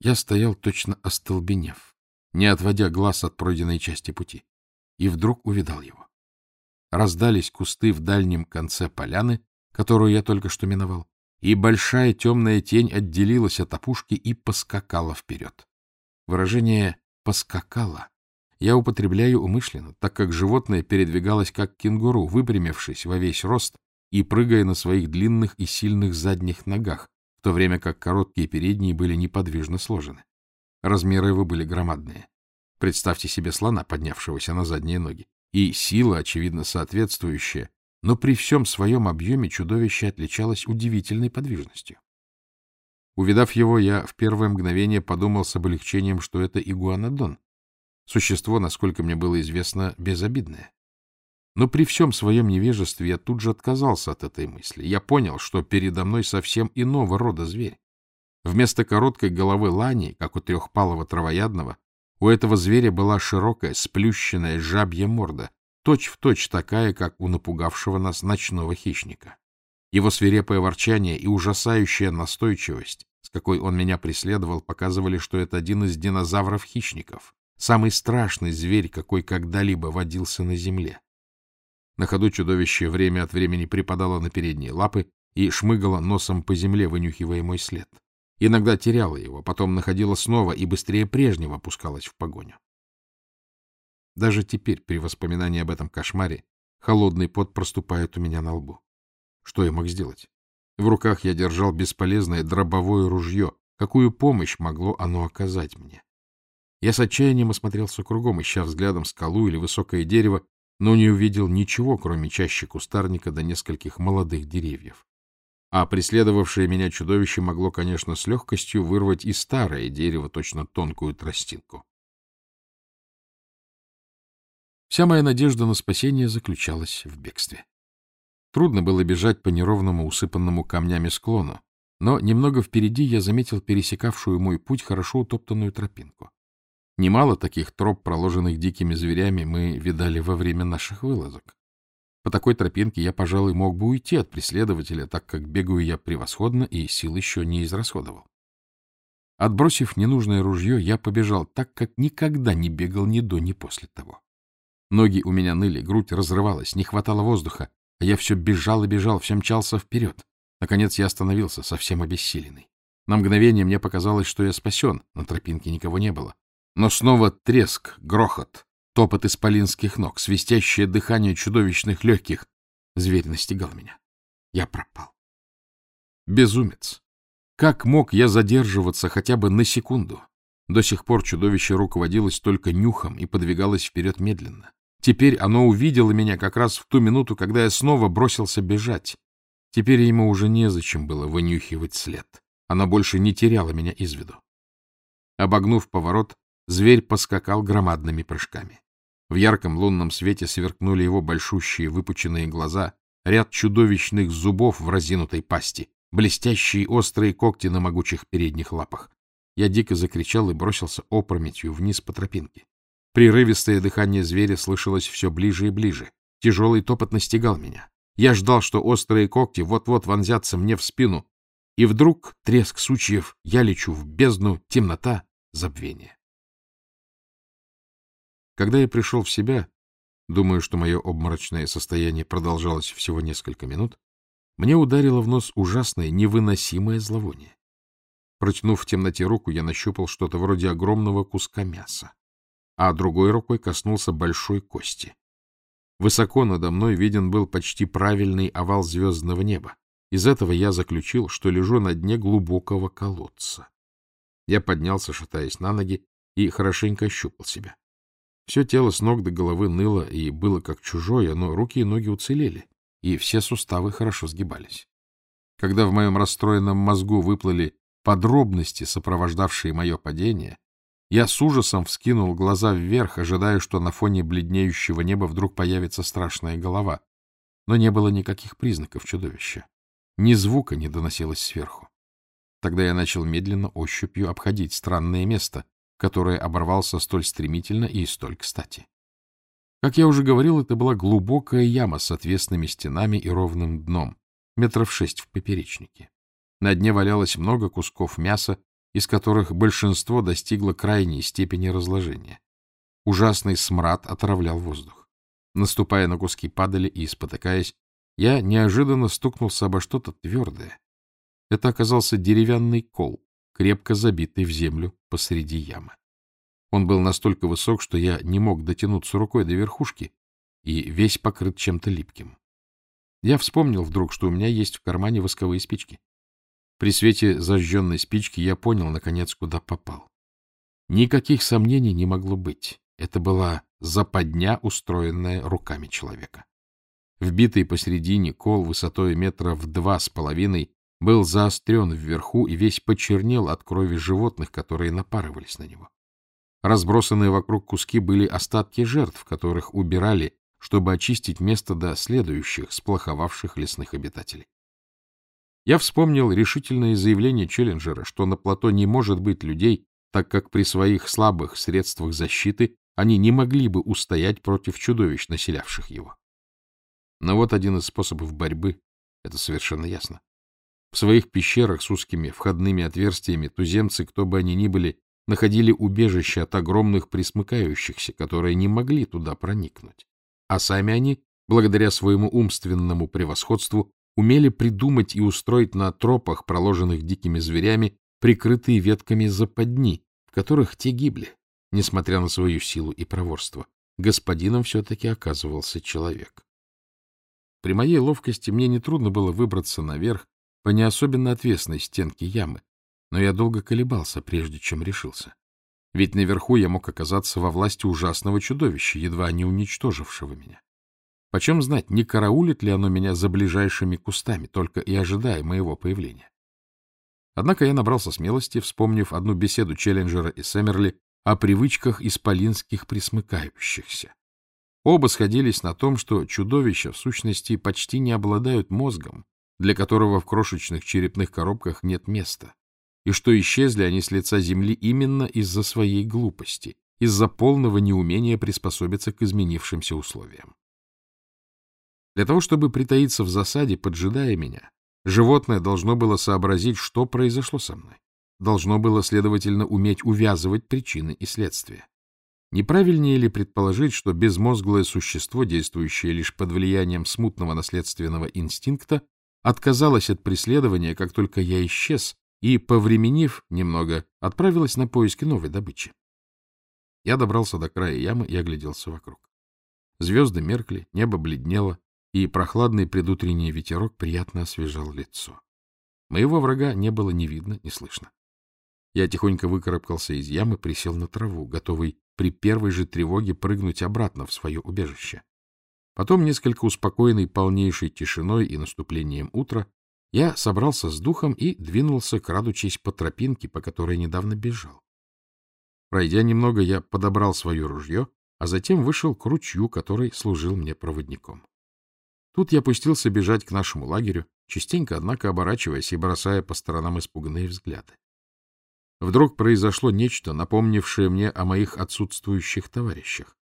Я стоял точно остолбенев, не отводя глаз от пройденной части пути, и вдруг увидал его. Раздались кусты в дальнем конце поляны, которую я только что миновал, и большая темная тень отделилась от опушки и поскакала вперед. Выражение «поскакала» я употребляю умышленно, так как животное передвигалось как кенгуру, выпрямившись во весь рост и прыгая на своих длинных и сильных задних ногах, в то время как короткие передние были неподвижно сложены. Размеры его были громадные. Представьте себе слона, поднявшегося на задние ноги, и сила, очевидно, соответствующая, но при всем своем объеме чудовище отличалось удивительной подвижностью. Увидав его, я в первое мгновение подумал с облегчением, что это игуанодон, существо, насколько мне было известно, безобидное. Но при всем своем невежестве я тут же отказался от этой мысли. Я понял, что передо мной совсем иного рода зверь. Вместо короткой головы лани, как у трехпалого травоядного, у этого зверя была широкая, сплющенная жабья морда, точь-в-точь точь такая, как у напугавшего нас ночного хищника. Его свирепое ворчание и ужасающая настойчивость, с какой он меня преследовал, показывали, что это один из динозавров-хищников, самый страшный зверь, какой когда-либо водился на земле. На ходу чудовище время от времени припадало на передние лапы и шмыгало носом по земле, вынюхивая мой след. Иногда теряла его, потом находила снова и быстрее прежнего пускалась в погоню. Даже теперь, при воспоминании об этом кошмаре, холодный пот проступает у меня на лбу. Что я мог сделать? В руках я держал бесполезное дробовое ружье. Какую помощь могло оно оказать мне? Я с отчаянием осмотрелся кругом, ища взглядом скалу или высокое дерево, но не увидел ничего, кроме чащи кустарника до нескольких молодых деревьев. А преследовавшее меня чудовище могло, конечно, с легкостью вырвать и старое дерево, точно тонкую тростинку. Вся моя надежда на спасение заключалась в бегстве. Трудно было бежать по неровному, усыпанному камнями склону, но немного впереди я заметил пересекавшую мой путь хорошо утоптанную тропинку. Немало таких троп, проложенных дикими зверями, мы видали во время наших вылазок. По такой тропинке я, пожалуй, мог бы уйти от преследователя, так как бегаю я превосходно и сил еще не израсходовал. Отбросив ненужное ружье, я побежал так, как никогда не бегал ни до, ни после того. Ноги у меня ныли, грудь разрывалась, не хватало воздуха, а я все бежал и бежал, все мчался вперед. Наконец я остановился, совсем обессиленный. На мгновение мне показалось, что я спасен, на тропинке никого не было. Но снова треск, грохот, топот исполинских ног, свистящее дыхание чудовищных легких. Зверь настигал меня. Я пропал. Безумец. Как мог я задерживаться хотя бы на секунду? До сих пор чудовище руководилось только нюхом и подвигалось вперед медленно. Теперь оно увидело меня как раз в ту минуту, когда я снова бросился бежать. Теперь ему уже незачем было вынюхивать след. Оно больше не теряло меня из виду. Обогнув поворот, Зверь поскакал громадными прыжками. В ярком лунном свете сверкнули его большущие выпученные глаза, ряд чудовищных зубов в разинутой пасти, блестящие острые когти на могучих передних лапах. Я дико закричал и бросился опрометью вниз по тропинке. Прерывистое дыхание зверя слышалось все ближе и ближе. Тяжелый топот настигал меня. Я ждал, что острые когти вот-вот вонзятся мне в спину. И вдруг треск сучьев, я лечу в бездну, темнота, забвение. Когда я пришел в себя, думаю, что мое обморочное состояние продолжалось всего несколько минут, мне ударило в нос ужасное, невыносимое зловоние. Протянув в темноте руку, я нащупал что-то вроде огромного куска мяса, а другой рукой коснулся большой кости. Высоко надо мной виден был почти правильный овал звездного неба. Из этого я заключил, что лежу на дне глубокого колодца. Я поднялся, шатаясь на ноги, и хорошенько ощупал себя. Все тело с ног до головы ныло и было как чужое, но руки и ноги уцелели, и все суставы хорошо сгибались. Когда в моем расстроенном мозгу выплыли подробности, сопровождавшие мое падение, я с ужасом вскинул глаза вверх, ожидая, что на фоне бледнеющего неба вдруг появится страшная голова. Но не было никаких признаков чудовища. Ни звука не доносилось сверху. Тогда я начал медленно ощупью обходить странное место, который оборвался столь стремительно и столь кстати. Как я уже говорил, это была глубокая яма с отвесными стенами и ровным дном, метров шесть в поперечнике. На дне валялось много кусков мяса, из которых большинство достигло крайней степени разложения. Ужасный смрад отравлял воздух. Наступая на куски падали и, спотыкаясь, я неожиданно стукнулся обо что-то твердое. Это оказался деревянный кол, крепко забитый в землю посреди ямы. Он был настолько высок, что я не мог дотянуться рукой до верхушки и весь покрыт чем-то липким. Я вспомнил вдруг, что у меня есть в кармане восковые спички. При свете зажженной спички я понял, наконец, куда попал. Никаких сомнений не могло быть. Это была западня, устроенная руками человека. Вбитый посередине кол высотой метра в два с половиной был заострен вверху и весь почернел от крови животных, которые напарывались на него. Разбросанные вокруг куски были остатки жертв, которых убирали, чтобы очистить место до следующих сплоховавших лесных обитателей. Я вспомнил решительное заявление Челленджера, что на плато не может быть людей, так как при своих слабых средствах защиты они не могли бы устоять против чудовищ, населявших его. Но вот один из способов борьбы, это совершенно ясно. В своих пещерах с узкими входными отверстиями туземцы, кто бы они ни были, находили убежище от огромных присмыкающихся, которые не могли туда проникнуть. А сами они, благодаря своему умственному превосходству, умели придумать и устроить на тропах, проложенных дикими зверями, прикрытые ветками западни, в которых те гибли, несмотря на свою силу и проворство. Господином все-таки оказывался человек. При моей ловкости мне нетрудно было выбраться наверх по не особенно отвесной стенке ямы, но я долго колебался, прежде чем решился. Ведь наверху я мог оказаться во власти ужасного чудовища, едва не уничтожившего меня. Почем знать, не караулит ли оно меня за ближайшими кустами, только и ожидая моего появления. Однако я набрался смелости, вспомнив одну беседу Челленджера и Сэмерли о привычках исполинских присмыкающихся. Оба сходились на том, что чудовища в сущности почти не обладают мозгом, для которого в крошечных черепных коробках нет места, и что исчезли они с лица земли именно из-за своей глупости, из-за полного неумения приспособиться к изменившимся условиям. Для того, чтобы притаиться в засаде, поджидая меня, животное должно было сообразить, что произошло со мной. Должно было, следовательно, уметь увязывать причины и следствия. Неправильнее ли предположить, что безмозглое существо, действующее лишь под влиянием смутного наследственного инстинкта, отказалось от преследования, как только я исчез, и, повременив немного, отправилась на поиски новой добычи. Я добрался до края ямы и огляделся вокруг. Звезды меркли, небо бледнело, и прохладный предутренний ветерок приятно освежал лицо. Моего врага не было ни видно, ни слышно. Я тихонько выкарабкался из ямы, присел на траву, готовый при первой же тревоге прыгнуть обратно в свое убежище. Потом, несколько успокоенный полнейшей тишиной и наступлением утра, я собрался с духом и двинулся, крадучись по тропинке, по которой недавно бежал. Пройдя немного, я подобрал свое ружье, а затем вышел к ручью, который служил мне проводником. Тут я пустился бежать к нашему лагерю, частенько, однако, оборачиваясь и бросая по сторонам испуганные взгляды. Вдруг произошло нечто, напомнившее мне о моих отсутствующих товарищах.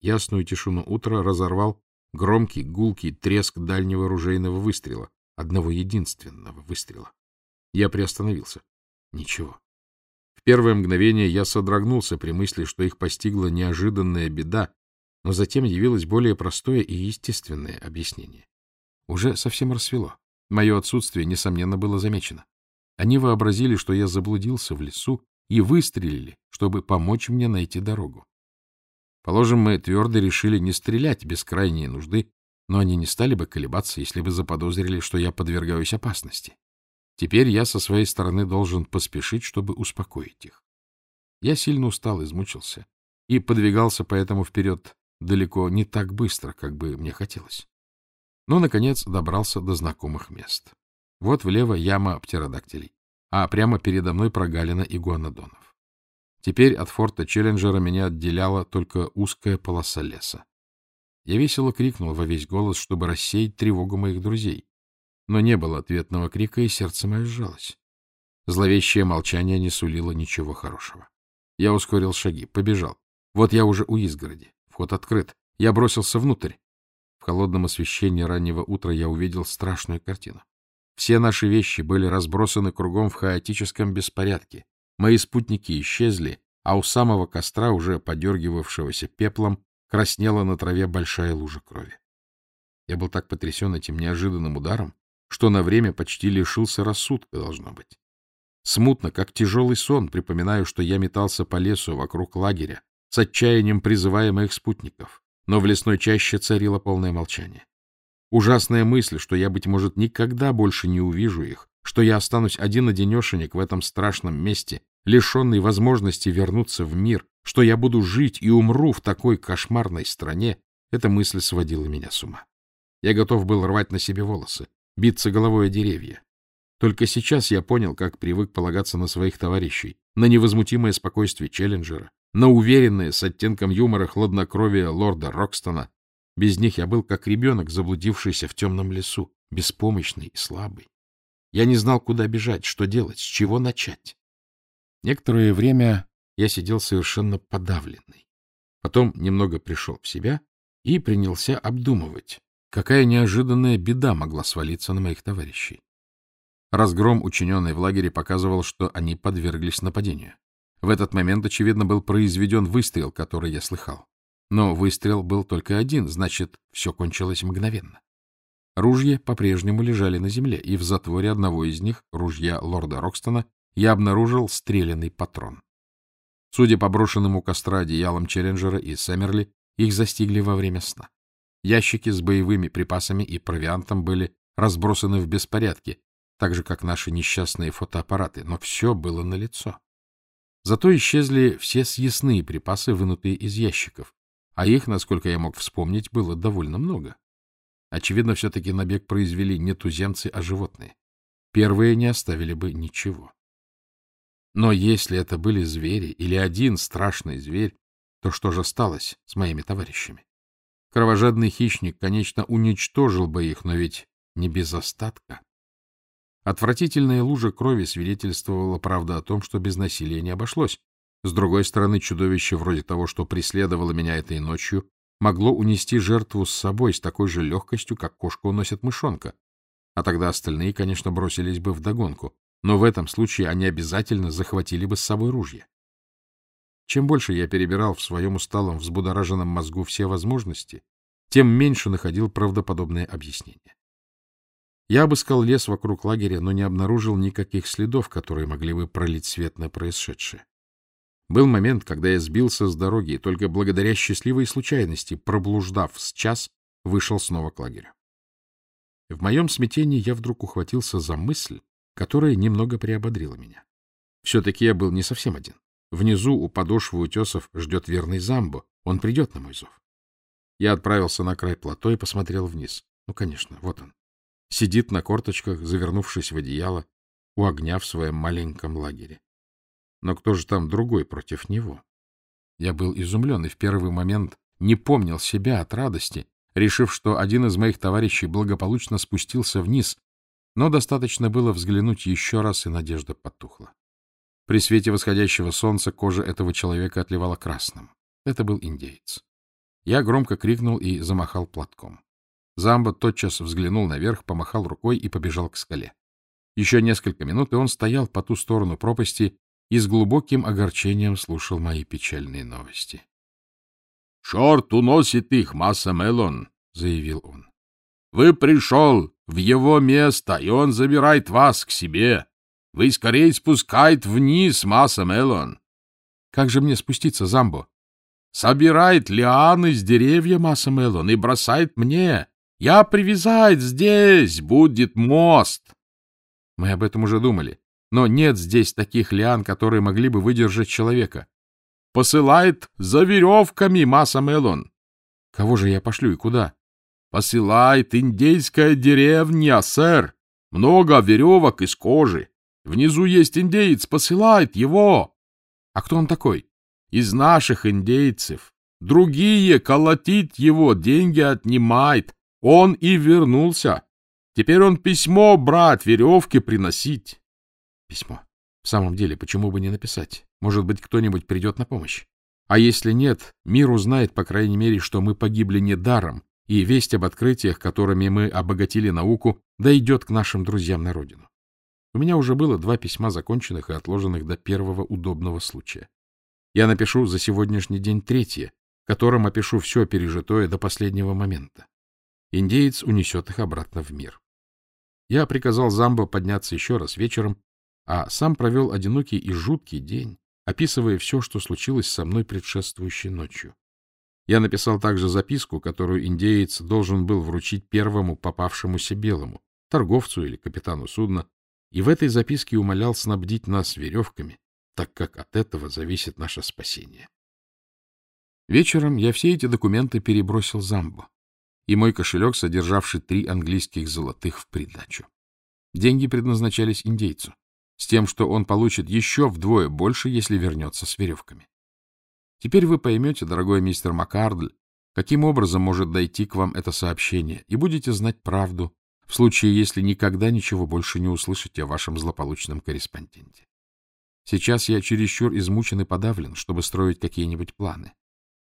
Ясную тишину утра разорвал громкий, гулкий треск дальнего ружейного выстрела, одного единственного выстрела. Я приостановился. Ничего. В первое мгновение я содрогнулся при мысли, что их постигла неожиданная беда, но затем явилось более простое и естественное объяснение. Уже совсем рассвело. Мое отсутствие, несомненно, было замечено. Они вообразили, что я заблудился в лесу, и выстрелили, чтобы помочь мне найти дорогу. Положим, мы твердо решили не стрелять без крайней нужды, но они не стали бы колебаться, если бы заподозрили, что я подвергаюсь опасности. Теперь я со своей стороны должен поспешить, чтобы успокоить их. Я сильно устал, измучился и подвигался поэтому вперед далеко не так быстро, как бы мне хотелось. Но, наконец, добрался до знакомых мест. Вот влево яма птеродактилей, а прямо передо мной прогалина игуанодонов. Теперь от форта Челленджера меня отделяла только узкая полоса леса. Я весело крикнул во весь голос, чтобы рассеять тревогу моих друзей. Но не было ответного крика, и сердце мое сжалось. Зловещее молчание не сулило ничего хорошего. Я ускорил шаги, побежал. Вот я уже у изгороди. Вход открыт. Я бросился внутрь. В холодном освещении раннего утра я увидел страшную картину. Все наши вещи были разбросаны кругом в хаотическом беспорядке. Мои спутники исчезли, а у самого костра, уже подергивавшегося пеплом, краснела на траве большая лужа крови. Я был так потрясен этим неожиданным ударом, что на время почти лишился рассудка, должно быть. Смутно, как тяжелый сон, припоминаю, что я метался по лесу вокруг лагеря, с отчаянием призывая моих спутников, но в лесной чаще царило полное молчание. Ужасная мысль, что я, быть может, никогда больше не увижу их, что я останусь один-одинешенек в этом страшном месте, лишенный возможности вернуться в мир, что я буду жить и умру в такой кошмарной стране, эта мысль сводила меня с ума. Я готов был рвать на себе волосы, биться головой о деревья. Только сейчас я понял, как привык полагаться на своих товарищей, на невозмутимое спокойствие Челленджера, на уверенное с оттенком юмора хладнокровие лорда Рокстона. Без них я был как ребенок, заблудившийся в темном лесу, беспомощный и слабый. Я не знал, куда бежать, что делать, с чего начать. Некоторое время я сидел совершенно подавленный. Потом немного пришел в себя и принялся обдумывать, какая неожиданная беда могла свалиться на моих товарищей. Разгром, учиненный в лагере, показывал, что они подверглись нападению. В этот момент, очевидно, был произведен выстрел, который я слыхал. Но выстрел был только один, значит, все кончилось мгновенно. Ружья по-прежнему лежали на земле, и в затворе одного из них, ружья лорда Рокстона, я обнаружил стрелянный патрон. Судя по брошенным у костра одеялам Челленджера и Сэмерли, их застигли во время сна. Ящики с боевыми припасами и провиантом были разбросаны в беспорядке, так же, как наши несчастные фотоаппараты, но все было налицо. Зато исчезли все съестные припасы, вынутые из ящиков, а их, насколько я мог вспомнить, было довольно много. Очевидно, все-таки набег произвели не туземцы, а животные. Первые не оставили бы ничего. Но если это были звери или один страшный зверь, то что же сталось с моими товарищами? Кровожадный хищник, конечно, уничтожил бы их, но ведь не без остатка. Отвратительная лужа крови свидетельствовала, правда, о том, что без насилия не обошлось. С другой стороны, чудовище вроде того, что преследовало меня этой ночью, могло унести жертву с собой с такой же легкостью, как кошка уносит мышонка. А тогда остальные, конечно, бросились бы вдогонку, но в этом случае они обязательно захватили бы с собой ружья. Чем больше я перебирал в своем усталом, взбудораженном мозгу все возможности, тем меньше находил правдоподобное объяснение. Я обыскал лес вокруг лагеря, но не обнаружил никаких следов, которые могли бы пролить свет на происшедшее. Был момент, когда я сбился с дороги и только благодаря счастливой случайности, проблуждав с час, вышел снова к лагерю. В моем смятении я вдруг ухватился за мысль, которая немного приободрила меня. Все-таки я был не совсем один. Внизу у подошвы утесов ждет верный Замбо. Он придет на мой зов. Я отправился на край плато и посмотрел вниз. Ну, конечно, вот он. Сидит на корточках, завернувшись в одеяло, у огня в своем маленьком лагере. Но кто же там другой против него? Я был изумлен и в первый момент не помнил себя от радости, решив, что один из моих товарищей благополучно спустился вниз, но достаточно было взглянуть еще раз, и надежда потухла. При свете восходящего солнца кожа этого человека отливала красным. Это был индеец. Я громко крикнул и замахал платком. Замбо тотчас взглянул наверх, помахал рукой и побежал к скале. Еще несколько минут, и он стоял по ту сторону пропасти и с глубоким огорчением слушал мои печальные новости. — Черт уносит их, масса Мелон, — заявил он. — Вы пришел в его место, и он забирает вас к себе. Вы скорее спускает вниз, масса Мелон. — Как же мне спуститься, Замбо? — Собирает лианы с деревья, масса Мелон, и бросает мне. Я привязать здесь, будет мост. Мы об этом уже думали. Но нет здесь таких лиан, которые могли бы выдержать человека. Посылает за веревками Маса Мелон. Кого же я пошлю и куда? Посылает индейская деревня, сэр. Много веревок из кожи. Внизу есть индеец, посылает его. А кто он такой? Из наших индейцев. Другие колотит его, деньги отнимает. Он и вернулся. Теперь он письмо брать, веревки приносить. Письмо. В самом деле, почему бы не написать? Может быть, кто-нибудь придет на помощь? А если нет, мир узнает, по крайней мере, что мы погибли не даром, и весть об открытиях, которыми мы обогатили науку, дойдет к нашим друзьям на родину. У меня уже было два письма, законченных и отложенных до первого удобного случая. Я напишу за сегодняшний день третье, в котором опишу все пережитое до последнего момента. Индеец унесет их обратно в мир. Я приказал Замбо подняться еще раз вечером, а сам провел одинокий и жуткий день, описывая все, что случилось со мной предшествующей ночью. Я написал также записку, которую индеец должен был вручить первому попавшемуся белому, торговцу или капитану судна, и в этой записке умолял снабдить нас веревками, так как от этого зависит наше спасение. Вечером я все эти документы перебросил Замбо, и мой кошелек, содержавший три английских золотых в придачу. Деньги предназначались индейцу, с тем, что он получит еще вдвое больше, если вернется с веревками. Теперь вы поймете, дорогой мистер Маккардль, каким образом может дойти к вам это сообщение, и будете знать правду, в случае, если никогда ничего больше не услышите о вашем злополучном корреспонденте. Сейчас я чересчур измучен и подавлен, чтобы строить какие-нибудь планы.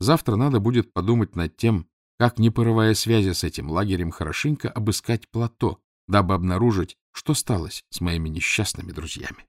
Завтра надо будет подумать над тем, как, не порывая связи с этим лагерем, хорошенько обыскать плато, дабы обнаружить, что сталось с моими несчастными друзьями.